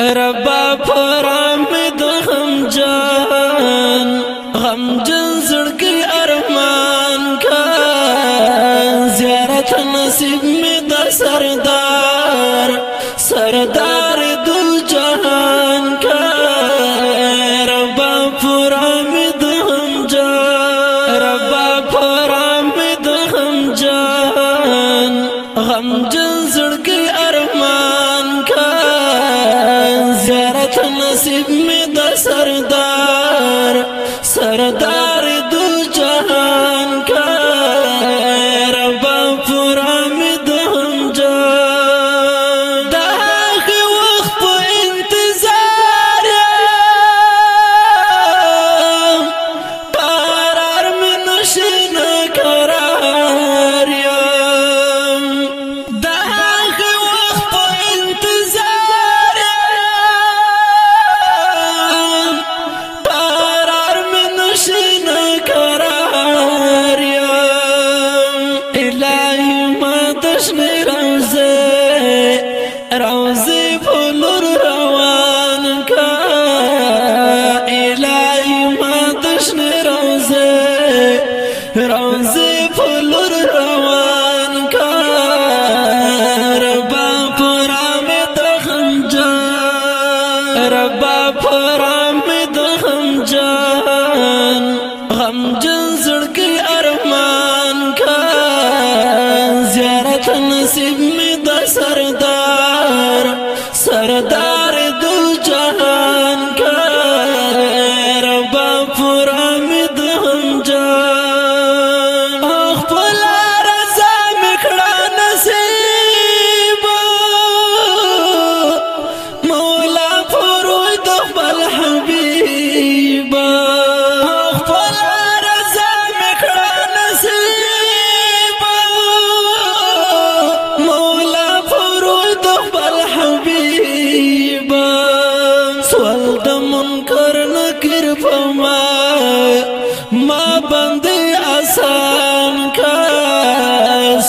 ربا پرام د غم جان غم جن زړګي ارمان کا زیارت نصیب می د سردار سردار دل جهان کا ربا پرام د غم جان ربا پرام د غم جان غم جن نصیب می د سردار سردار دو جهان کا رب پورا می هم جا دا هغه وخت په انتظار قرار می نشه روزي فلور روان کا ربا پرا میں دخم جا ربا پرا میں دخم جا غم جن زړګي ارمان کا زیارت نصیب می د سردار سردار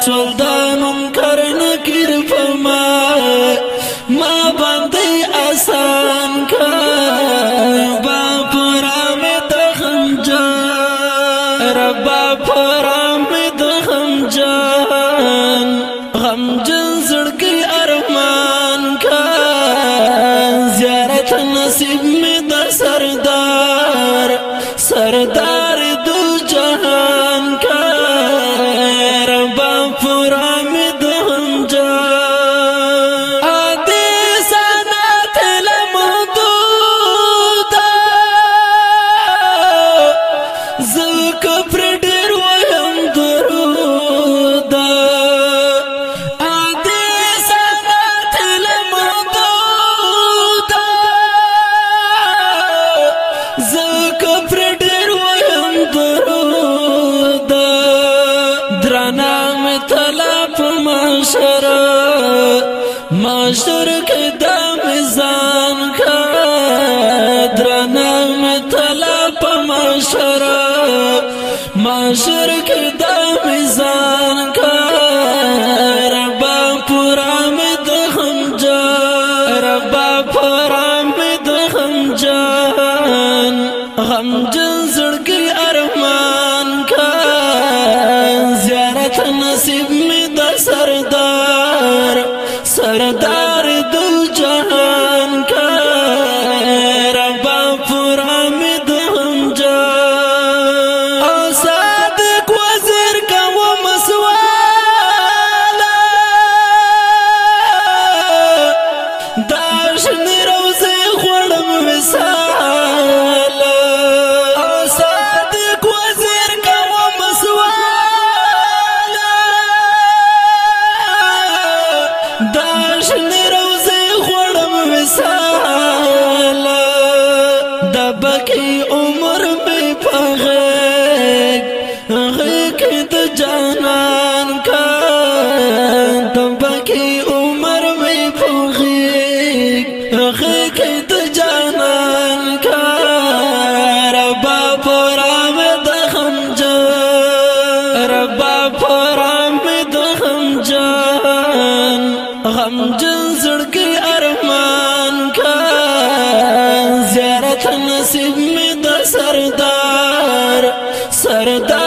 سلطان منکر نکیر فما ما باندې آسان کا باپ رام دخم جا رب باپ رام دخم جان غم جن زړګي ارمان کا زیارت نصیب تلا په محشر محشر کې د میزان کا درنا متلا په محشر محشر کې د میزان کا رب پورا مد هم جا رب پورا مد هم جان هم جان نصیب می در سردار سردار دل جهان کا ربا پورا می دم جا او صادق وزر کا و مسوالا داشن ام جن زړګي ارمان کا زیارت نصیب می د سردار سردار